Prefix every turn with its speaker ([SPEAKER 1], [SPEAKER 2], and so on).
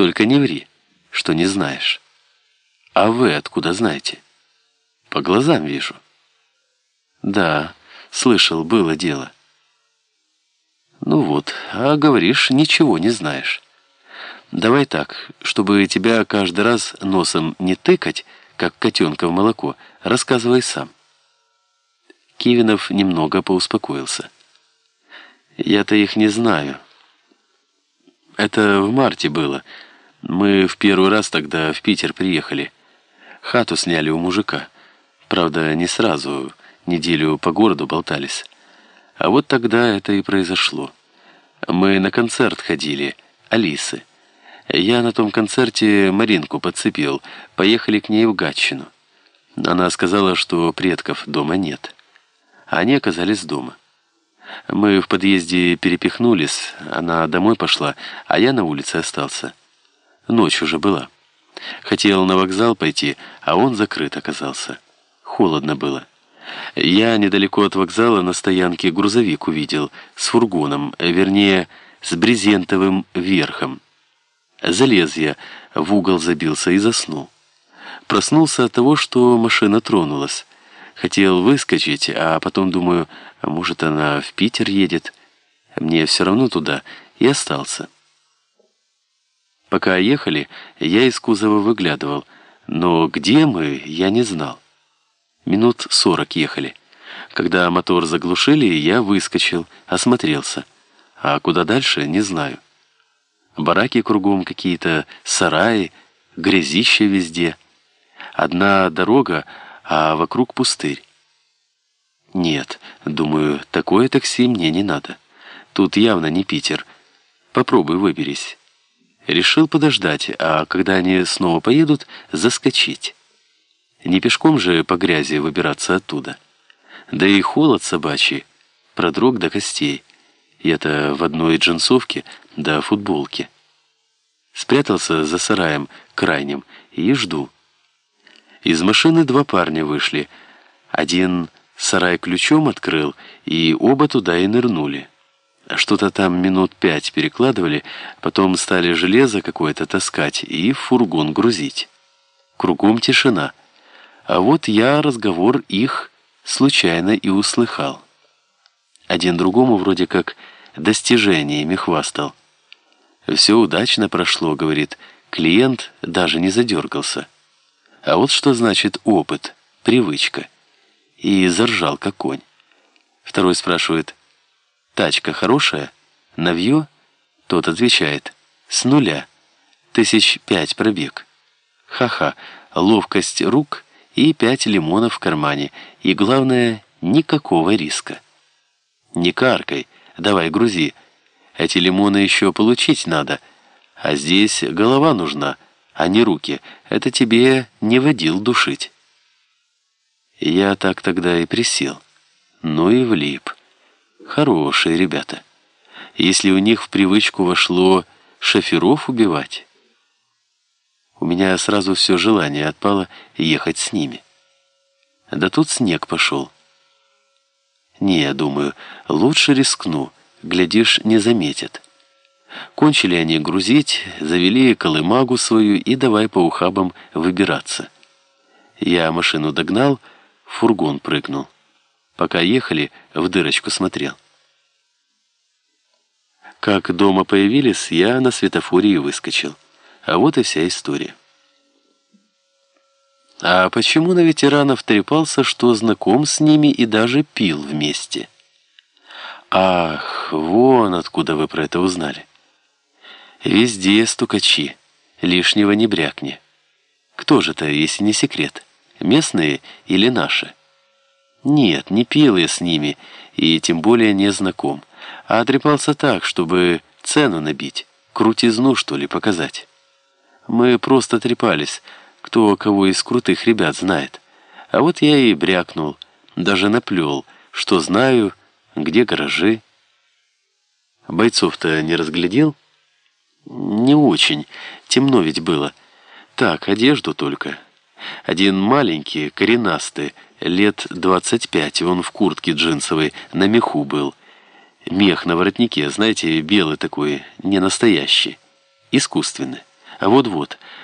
[SPEAKER 1] Только не ври, что не знаешь. А вы откуда знаете? По глазам вижу. Да, слышал, было дело. Ну вот, а говоришь, ничего не знаешь. Давай так, чтобы тебя каждый раз носом не тыкать, как котенка в молоко, рассказывай сам. Кивинов немного поуспокоился. Я-то их не знаю. Это в марте было. Мы в первый раз тогда в Питер приехали. Хату сняли у мужика. Правда, не сразу, неделю по городу болтались. А вот тогда это и произошло. Мы на концерт ходили, Алисы. Я на том концерте Маринку подцепил, поехали к ней в Гатчину. Она сказала, что предков дома нет. Они оказались дома. Мы в подъезде перепихнулись, она домой пошла, а я на улице остался. Ночь уже была. Хотел на вокзал пойти, а он закрыт оказался. Холодно было. Я недалеко от вокзала на стоянке грузовик увидел, с фургоном, вернее, с брезентовым верхом. Залез я, в угол забился и заснул. Проснулся от того, что машина тронулась. Хотел выскочить, а потом думаю, может, она в Питер едет. Мне все равно туда, и остался. Пока ехали, я из кузова выглядывал, но где мы, я не знал. Минут сорок ехали. Когда мотор заглушили, я выскочил, осмотрелся. А куда дальше, не знаю. Бараки кругом какие-то, сараи, грязище везде. Одна дорога, а вокруг пустырь. Нет, думаю, такое такси мне не надо. Тут явно не Питер. Попробуй выберись. Решил подождать, а когда они снова поедут, заскочить. Не пешком же по грязи выбираться оттуда. Да и холод собачий, продрог до костей. И это в одной джинсовке да футболке. Спрятался за сараем крайним и жду. Из машины два парня вышли. Один сарай ключом открыл, и оба туда и нырнули. Что-то там минут пять перекладывали, потом стали железо какое-то таскать и в фургон грузить. Кругом тишина. А вот я разговор их случайно и услыхал. Один другому вроде как достижениями хвастал. «Все удачно прошло», — говорит, клиент даже не задергался. А вот что значит опыт, привычка. И заржал, как конь. Второй спрашивает, «Тачка хорошая? Навье?» Тот отвечает, «С нуля. Тысяч пять пробег». Ха-ха, ловкость рук и пять лимонов в кармане. И главное, никакого риска. Не каркай, давай грузи. Эти лимоны еще получить надо. А здесь голова нужна а не руки. Это тебе не водил душить. Я так тогда и присел. Ну и влип. Хорошие ребята. Если у них в привычку вошло шоферов убивать, у меня сразу все желание отпало ехать с ними. Да тут снег пошел. Не, я думаю, лучше рискну, глядишь, не заметят. Кончили они грузить, завели колымагу свою и давай по ухабам выбираться. Я машину догнал, фургон прыгнул. Пока ехали, в дырочку смотрел. Как дома появились, я на светофоре и выскочил. А вот и вся история. А почему на ветеранов трепался, что знаком с ними и даже пил вместе? Ах, вон откуда вы про это узнали. Везде стукачи. Лишнего не брякни. Кто же-то, если не секрет? Местные или наши? Нет, не пил я с ними, и тем более не знаком. А отрепался так, чтобы цену набить, крутизну, что ли, показать. Мы просто трепались, кто кого из крутых ребят знает. А вот я и брякнул, даже наплел, что знаю, где гаражи. Бойцов-то не разглядел? Не очень. Темно ведь было. Так, одежду только. Один маленький, коренастый, лет двадцать пять, он в куртке джинсовой, на меху был. Мех на воротнике, знаете, белый такой, не настоящий. Искусственный. Вот-вот,